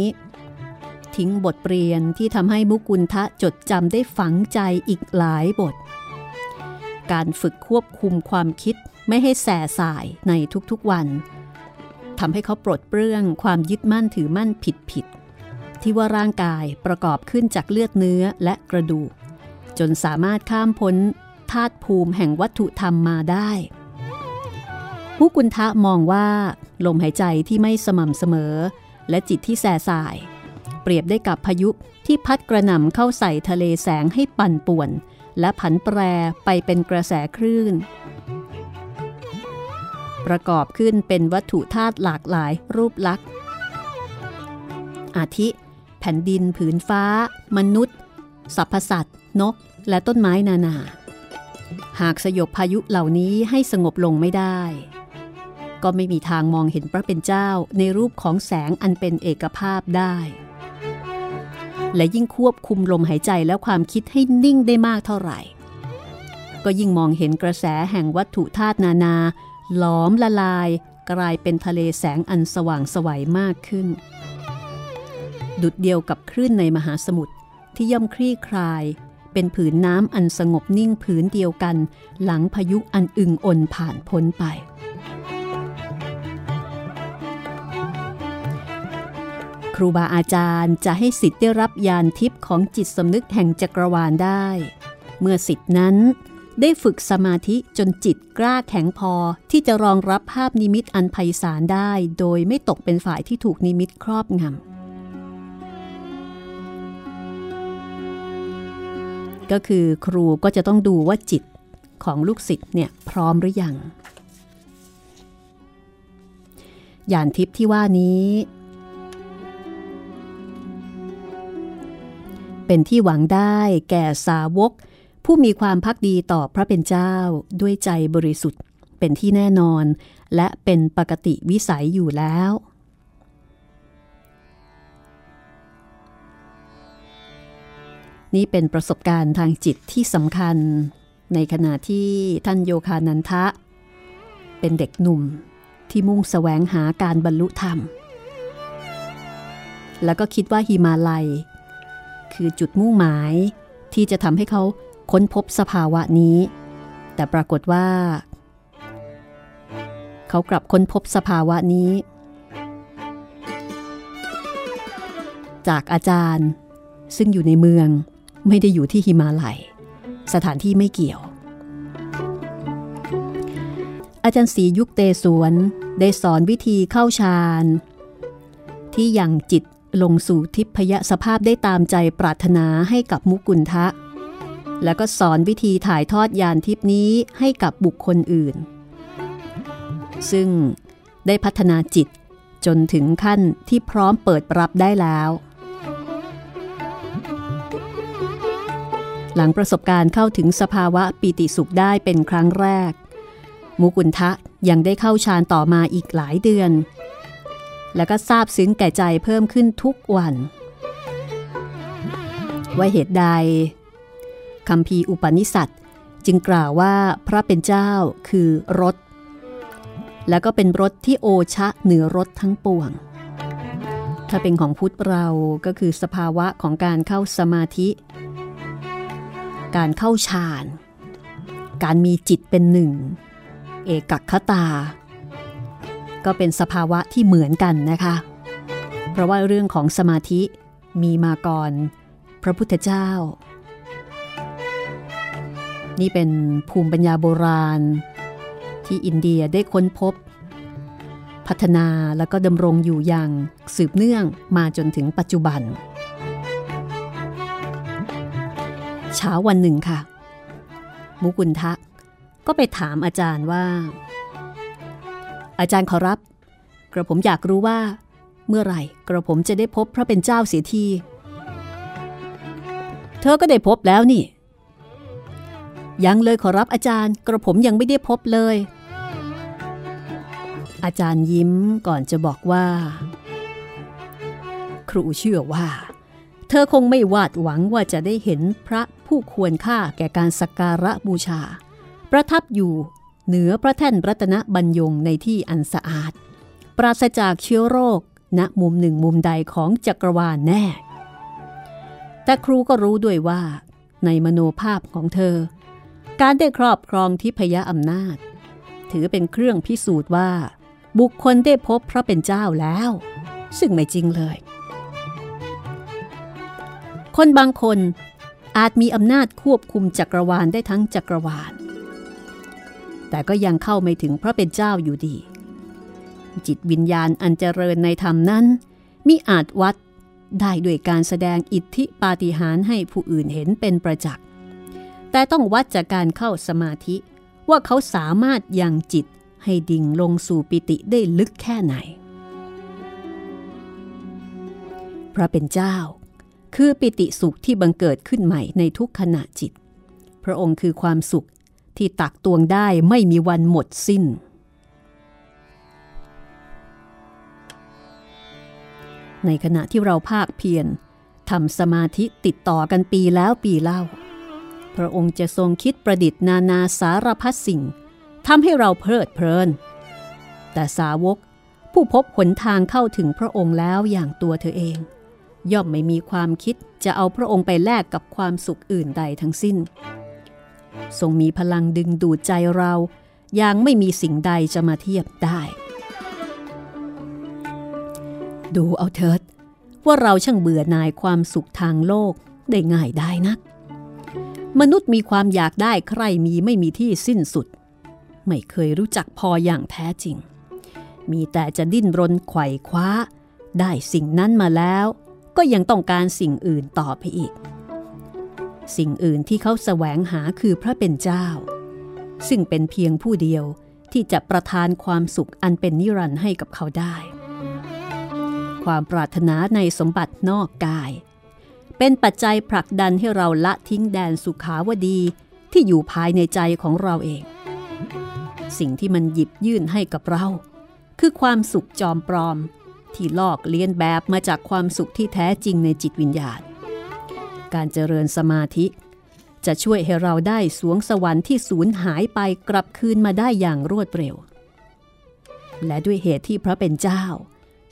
ทิ้งบทเรียนที่ทำให้มุกุลทะจดจำได้ฝังใจอีกหลายบท การฝึกควบคุมความคิดไม่ให้แส่สายในทุกๆวันทำให้เขาปลดเปลื้องความยึดมั่นถือมั่นผิดผิดๆที่ว่าร่างกายประกอบขึ้นจากเลือดเนื้อและกระดูก จนสามารถข้ามพ้นธาตุภูมิแห่งวัตถุธรรมมาได้ผู้กุณทะมองว่า ลมหายใจที่ไม่สม่ำเสมอ และจิตที่แส่สาย เปรียบได้กับพายุที่พัดกระหน่ำเข้าใส่ทะเลแสงให้ปั่นป่วน และผันแปรไปเป็นกระแสคลื่น ประกอบขึ้นเป็นวัตถุธาตุหลากหลายรูปลักษณ์ อาทิ แผ่นดินผืนฟ้า มนุษย์สรรพสัตว์ นก และต้นไม้นานา หากสยบพายุเหล่านี้ให้สงบลงไม่ได้ ก็ไม่มีทางมองเห็นพระเป็นเจ้าในรูปของแสงอันเป็นเอกภาพได้ และยิ่งควบคุมลมหายใจและความคิดให้นิ่งได้มากเท่าไหร่ ก็ยิ่งมองเห็นกระแสแห่งวัตถุธาตุนานา หลอมละลาย กลายเป็นทะเลแสงอันสว่างสวัยมากขึ้น ดุดเดียวกับคลื่นในมหาสมุทรที่ย่อมคลี่คลาย เป็นผืนน้ำอันสงบนิ่งผืนเดียวกัน หลังพายุอันอึงอ่นผ่านพ้นไป รูบาอาจารย์จะให้สิทธิ์ได้รับยานทิพย์ของจิตสำนึกแห่งจักรวาลได้ เมื่อสิทธินั้นได้ฝึกสมาธิจนจิตกล้าแข็งพอที่จะรองรับภาพนิมิตอันไพศาลได้ โดยไม่ตกเป็นฝ่ายที่ถูกนิมิตครอบงำก็คือครูก็จะต้องดูว่าจิตของลูกศิษย์เนี่ยพร้อมหรือยังยานทิพย์ที่ว่านี้ เป็นที่หวังได้แก่สาวก ผู้มีความพักดีต่อพระเป็นเจ้าด้วยใจบริสุทธิ์ เป็นที่แน่นอน และเป็นปกติวิสัยอยู่แล้ว นี่เป็นประสบการณ์ทางจิตที่สำคัญ ในขณะที่ท่านโยคานันทะ เป็นเด็กหนุ่มที่มุ่งแสวงหาการบรรลุธรรม แล้วก็คิดว่าฮิมาลัย คือจุดมุ่งหมายที่จะทำให้เขาค้นพบสภาวะนี้ แต่ปรากฏว่า เขากลับค้นพบสภาวะนี้ จากอาจารย์ ซึ่งอยู่ในเมืองไม่ได้อยู่ที่ฮิมาลัย สถานที่ไม่เกี่ยว อาจารย์ศรียุคเตสวนได้สอนวิธีเข้าฌานที่ยังจิต ลงสู่ทิพยสภาพได้ตามใจปรารถนาให้กับมุกุลทะ แล้วก็สอนวิธีถ่ายทอดยานทิพนี้ให้กับบุคคลอื่น ซึ่งได้พัฒนาจิตจนถึงขั้นที่พร้อมเปิดรับได้แล้ว หลังประสบการณ์เข้าถึงสภาวะปีติสุขได้เป็นครั้งแรก มุกุลทะยังได้เข้าฌานต่อมาอีกหลายเดือน แล้วก็ทราบซึ้งแก่ใจเพิ่มขึ้นทุกวัน ว่าเหตุใดคำพีอุปนิสัตจึงกล่าวว่าพระเป็นเจ้าคือรถ แล้วก็เป็นรถที่โอชะเหนือรถทั้งปวง ถ้าเป็นของพุทธเราก็คือสภาวะของการเข้าสมาธิ การเข้าฌาน การมีจิตเป็นหนึ่ง เอกคตา ก็เป็นสภาวะที่เหมือนกันนะคะ เพราะว่าเรื่องของสมาธิมีมาก่อน พระพุทธเจ้า นี่เป็นภูมิปัญญาโบราณ ที่อินเดียได้ค้นพบ พัฒนาแล้วก็ดำรงอยู่อย่างสืบเนื่องมาจนถึงปัจจุบัน เช้าวันหนึ่งค่ะ มุกุลทะก็ไปถามอาจารย์ว่า อาจารย์ขอรับ กระผมอยากรู้ว่า เมื่อไหร่กระผมจะได้พบพระเป็นเจ้าเสียที เธอก็ได้พบแล้วนี่ ยังเลยขอรับอาจารย์ กระผมยังไม่ได้พบเลย อาจารย์ยิ้มก่อนจะบอกว่า ครูเชื่อว่า เธอคงไม่วาดหวังว่าจะได้เห็นพระผู้ควรค่าแก่การสักการะบูชา ประทับอยู่ เหนือพระแท่นรัตนบรรยงในที่อันสะอาด ปราศจากเชื้อโรคณมุมหนึ่งมุมใดของจักรวาลแน่ แต่ครูก็รู้ด้วยว่า ในมโนภาพของเธอ การได้ครอบครองทิพยอำนาจ ถือเป็นเครื่องพิสูจน์ว่า บุคคลได้พบพระเป็นเจ้าแล้ว ซึ่งไม่จริงเลย คนบางคนอาจมีอำนาจควบคุมจักรวาลได้ทั้งจักรวาล แต่ก็ยังเข้าไม่ถึงพระเป็นเจ้าอยู่ดี จิตวิญญาณอันเจริญในธรรมนั้นมิอาจวัดได้ด้วยการแสดงอิทธิปาฏิหาริย์ให้ผู้อื่นเห็นเป็นประจักษ์ แต่ต้องวัดจากการเข้าสมาธิว่าเขาสามารถยังจิตให้ดิ่งลงสู่ปิติได้ลึกแค่ไหน พระเป็นเจ้า คือปิติสุขที่บังเกิดขึ้นใหม่ในทุกขณะจิต พระองค์คือความสุข ที่ตักตวงได้ไม่มีวันหมดสิ้น ในขณะที่เราภาคเพียรทำสมาธิติดต่อกันปีแล้วปีเล่า พระองค์จะทรงคิดประดิษฐ์นานาสารพัดสิ่งทำให้เราเพลิดเพลิน แต่สาวกผู้พบหนทางเข้าถึงพระองค์แล้วอย่างตัวเธอเอง ย่อมไม่มีความคิดจะเอาพระองค์ไปแลกกับความสุขอื่นใดทั้งสิ้น ทรงมีพลังดึงดูดใจเราอย่างไม่มีสิ่งใดจะมาเทียบได้ ดูเอาเถิด ว่าเราช่างเบื่อหน่ายความสุขทางโลกได้ง่ายได้นัก มนุษย์มีความอยากได้ใครมีไม่มีที่สิ้นสุด ไม่เคยรู้จักพออย่างแท้จริง มีแต่จะดิ้นรนไขว่คว้า ได้สิ่งนั้นมาแล้ว ก็ยังต้องการสิ่งอื่นต่อไปอีก สิ่งอื่นที่เขาแสวงหาคือพระเป็นเจ้า ซึ่งเป็นเพียงผู้เดียวที่จะประทานความสุขอันเป็นนิรันดร์ให้กับเขาได้ ความปรารถนาในสมบัตินอกกาย เป็นปัจจัยผลักดันให้เราละทิ้งแดนสุขาวดีที่อยู่ภายในใจของเราเอง สิ่งที่มันหยิบยื่นให้กับเรา คือความสุขจอมปลอม ที่ลอกเลียนแบบมาจากความสุขที่แท้จริงในจิตวิญญาณ การเจริญสมาธิ จะช่วยให้เราได้สวงสวรรค์ที่สูญหายไปกลับคืนมาได้อย่างรวดเร็ว และด้วยเหตุที่พระเป็นเจ้า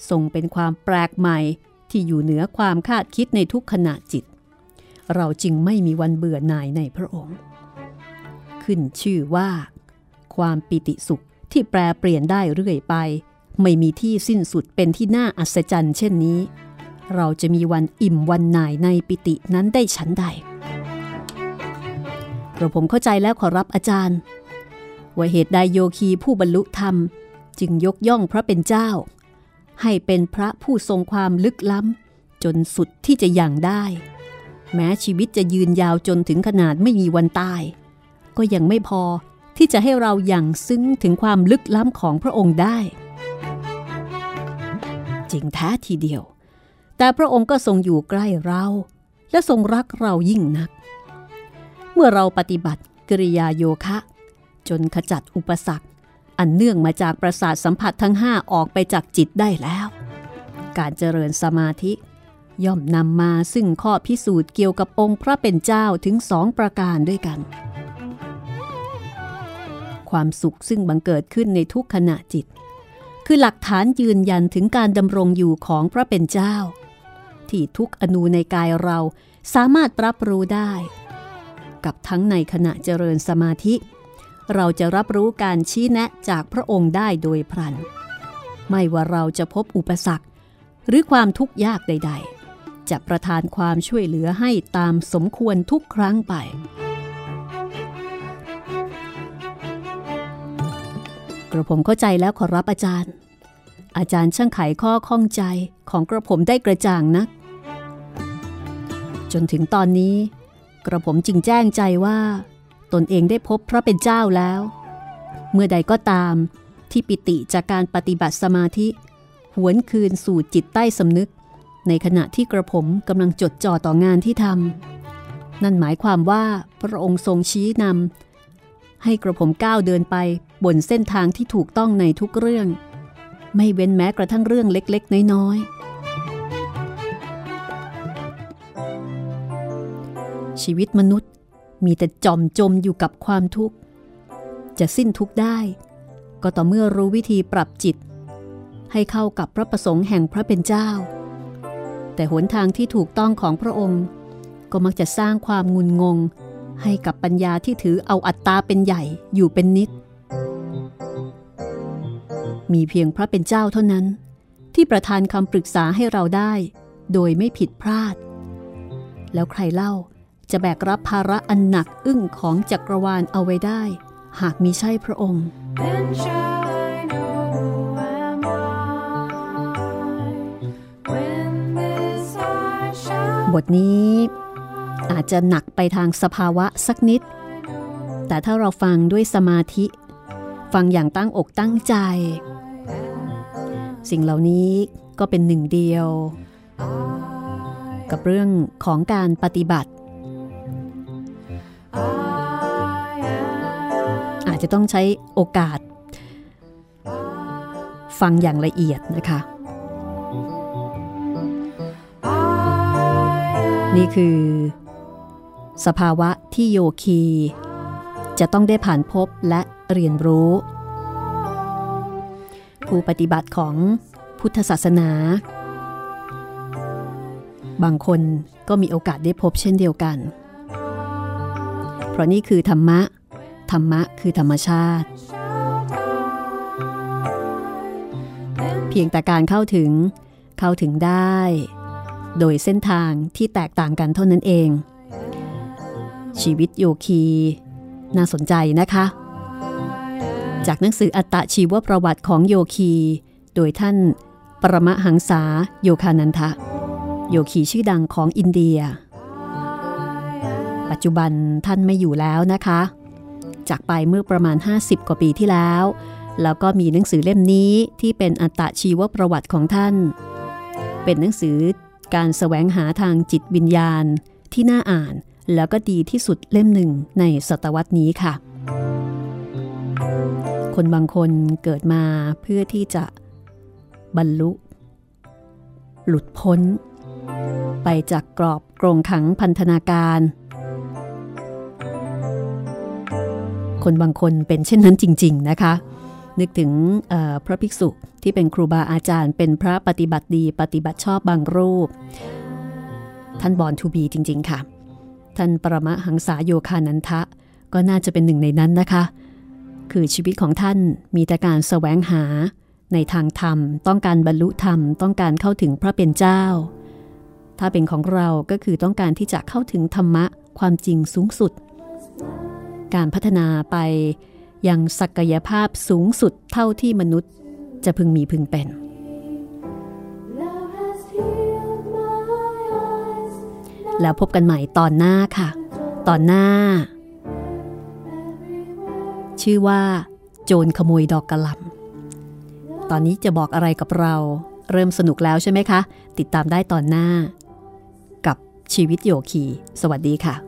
ทรงเป็นความแปลกใหม่ที่อยู่เหนือความคาดคิดในทุกขณะจิต เราจึงไม่มีวันเบื่อหน่ายในพระองค์ ขึ้นชื่อว่า ความปิติสุขที่แปรเปลี่ยนได้เรื่อยไป ไม่มีที่สิ้นสุดเป็นที่น่าอัศจรรย์เช่นนี้ เราจะมีวันอิ่มวันหน่ายในปิตินั้นได้ฉันใดกระผมเข้าใจแล้วขอรับอาจารย์ ว่าเหตุใดโยคีผู้บรรลุธรรม จึงยกย่องพระเป็นเจ้า ให้เป็นพระผู้ทรงความลึกล้ำ จนสุดที่จะอย่างได้ แม้ชีวิตจะยืนยาวจนถึงขนาดไม่มีวันตาย ก็ยังไม่พอที่จะให้เราอย่างซึ้งถึงความลึกล้ำของพระองค์ได้ จริงแท้ทีเดียว แต่พระองค์ก็ทรงอยู่ใกล้เรา และทรงรักเรายิ่งนัก เมื่อเราปฏิบัติกริยาโยคะ จนขจัดอุปสรรค อันเนื่องมาจากประสาทสัมผัสทั้งห้าออกไปจากจิตได้แล้ว การเจริญสมาธิ ย่อมนำมาซึ่งข้อพิสูจน์เกี่ยวกับองค์พระเป็นเจ้าถึงสองประการด้วยกัน ความสุขซึ่งบังเกิดขึ้นในทุกขณะจิตคือหลักฐานยืนยันถึงการดำรงอยู่ของพระเป็นเจ้า ที่ทุกอนูในกายเราสามารถรับรู้ได้ กับทั้งในขณะเจริญสมาธิ เราจะรับรู้การชี้แนะจากพระองค์ได้โดยพลัน ไม่ว่าเราจะพบอุปสรรค หรือความทุกข์ยากใด ๆ จะประทานความช่วยเหลือให้ตามสมควรทุกครั้งไปกระผมเข้าใจแล้วขอรับอาจารย์ อาจารย์ช่างไขข้อข้องใจของกระผมได้กระจ่างนัก จนถึงตอนนี้ กระผมจึงแจ้งใจว่า ตนเองได้พบพระเป็นเจ้าแล้ว เมื่อใดก็ตามที่ปิติจากการปฏิบัติสมาธิ หวนคืนสู่จิตใต้สำนึก ในขณะที่กระผมกำลังจดจ่อต่องานที่ทำนั่นหมายความว่าพระองค์ทรงชี้นำให้กระผมก้าวเดินไปบนเส้นทางที่ถูกต้องในทุกเรื่อง ไม่เว้นแม้กระทั่งเรื่องเล็กๆ น้อยๆ ชีวิตมนุษย์มีแต่จอมจมอยู่กับความทุกข์ จะสิ้นทุกข์ได้ ก็ต่อเมื่อรู้วิธีปรับจิต ให้เข้ากับพระประสงค์แห่งพระเป็นเจ้า แต่หนทางที่ถูกต้องของพระองค์ ก็มักจะสร้างความงุนงง ให้กับปัญญาที่ถือเอาอัตตาเป็นใหญ่อยู่เป็นนิด มีเพียงพระเป็นเจ้าเท่านั้น ที่ประทานคำปรึกษาให้เราได้ โดยไม่ผิดพลาด แล้วใครเล่า จะแบกรับภาระอันหนักอึ้งของจักรวาลเอาไว้ได้ หากมีใช่พระองค์ Then shall I know who am I? When this heart shall บทนี้อาจจะหนักไปทางสภาวะสักนิด แต่ถ้าเราฟังด้วยสมาธิ ฟังอย่างตั้งอกตั้งใจ สิ่งเหล่านี้ก็เป็นหนึ่งเดียว กับเรื่องของการปฏิบัติ อาจจะต้องใช้โอกาส ฟังอย่างละเอียดนะคะ นี่คือ สภาวะที่โยคี จะต้องได้ผ่านพบและเรียนรู้ ผู้ปฏิบัติของพุทธศาสนา บางคนก็มีโอกาสได้พบเช่นเดียวกัน ราะนี่คือธรรมะ ธรรมะคือธรรมชาติ เพียงแต่การเข้าถึง เข้าถึงได้ โดยเส้นทางที่แตกต่างกันเท่านั้นเอง ชีวิตโยคีน่าสนใจนะคะ จากหนังสืออัตตชีวประวัติของโยคี โดยท่าน ปรมหังษาโยคานันทะ โยคีชื่อดังของอินเดีย จจุบันท่านไม่อยู่แล้วนะคะ จากไปเมื่อประมาณ 50 กว่าปีที่แล้ว แล้วก็มีหนังสือเล่มนี้ที่เป็นอัตตชีวประวัติของท่าน เป็นหนังสือการแสวงหาทางจิตวิญญาณที่น่าอ่านแล้วก็ดีที่สุดเล่มหนึ่งในศตวรรษนี้ค่ะ คนบางคนเกิดมาเพื่อที่จะบรรลุ หลุดพ้น ไปจากกรอบกรงขังพันธนาการ คนบางคนเป็นเช่นนั้นจริง ๆนะคะ นึกถึงพระภิกษุที่เป็นครูบาอาจารย์ เป็นพระปฏิบัติดี ปฏิบัติชอบบางรูป ท่านบอนทูบีจริง ๆ ค่ะ ท่านปรมหังษาโยคานันทะก็น่าจะเป็นหนึ่งในนั้นนะคะ คือชีวิตของท่านมีแต่การแสวงหาในทางธรรม ต้องการบรรลุธรรม ต้องการเข้าถึงพระเป็นเจ้า ถ้าเป็นของเราก็คือต้องการที่จะเข้าถึงธรรมะความจริงสูงสุด การพัฒนาไปยังศักยภาพสูงสุดเท่าที่มนุษย์จะพึงมีพึงเป็น แล้วพบกันใหม่ตอนหน้าค่ะ ตอนหน้า ชื่อว่า โจรขโมยดอกกระหล่ำตอนนี้จะบอกอะไรกับเรา เริ่มสนุกแล้วใช่ไหมคะ ติดตามได้ตอนหน้า กับชีวิตโยคี สวัสดีค่ะ